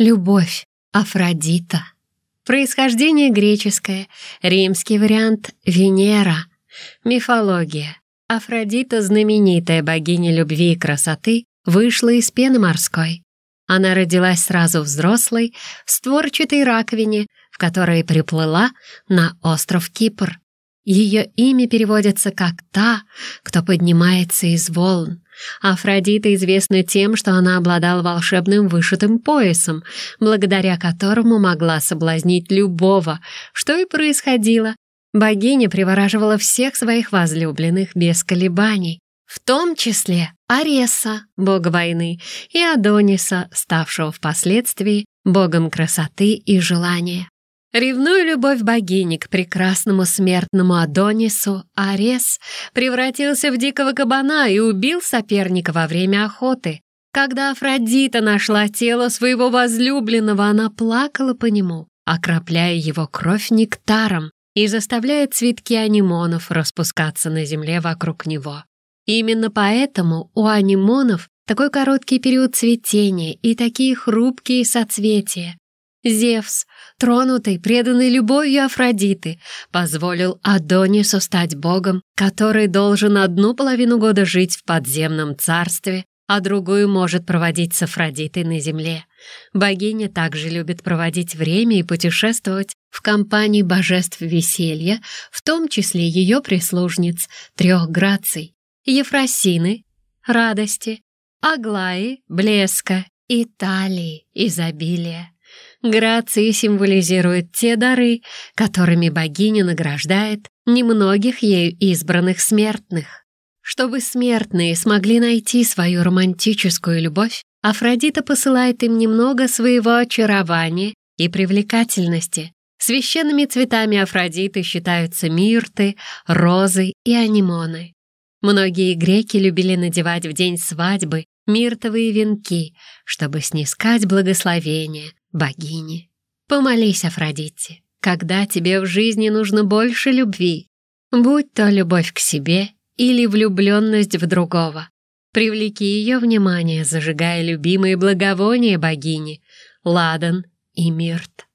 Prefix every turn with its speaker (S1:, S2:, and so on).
S1: Любовь. Афродита. Происхождение греческое. Римский вариант — Венера. Мифология. Афродита, знаменитая богиня любви и красоты, вышла из пены морской. Она родилась сразу взрослой, в створчатой раковине, в которой приплыла на остров Кипр. Ее имя переводится как «та, кто поднимается из волн». Афродита известна тем, что она обладала волшебным вышитым поясом, благодаря которому могла соблазнить любого, что и происходило. Богиня привораживала всех своих возлюбленных без колебаний, в том числе Ареса, бога войны, и Адониса, ставшего впоследствии богом красоты и желания. Ревную любовь богини к прекрасному смертному Адонису, Арес превратился в дикого кабана и убил соперника во время охоты. Когда Афродита нашла тело своего возлюбленного, она плакала по нему, окропляя его кровь нектаром и заставляя цветки анимонов распускаться на земле вокруг него. Именно поэтому у анимонов такой короткий период цветения и такие хрупкие соцветия, Зевс, тронутый, преданный любовью Афродиты, позволил Адонису стать богом, который должен одну половину года жить в подземном царстве, а другую может проводить с Афродитой на земле. Богиня также любит проводить время и путешествовать в компании божеств веселья, в том числе ее прислужниц, трех граций, Ефросины, радости, Аглаи, блеска и Талии, изобилия. Грации символизируют те дары, которыми богиня награждает немногих ею избранных смертных. Чтобы смертные смогли найти свою романтическую любовь, Афродита посылает им немного своего очарования и привлекательности. Священными цветами Афродиты считаются мирты, розы и анимоны. Многие греки любили надевать в день свадьбы миртовые венки, чтобы снискать благословение богини. Помолись, Афродите, когда тебе в жизни нужно больше любви, будь то любовь к себе или влюбленность в другого. Привлеки ее внимание, зажигая любимые благовония богини, ладан и мирт.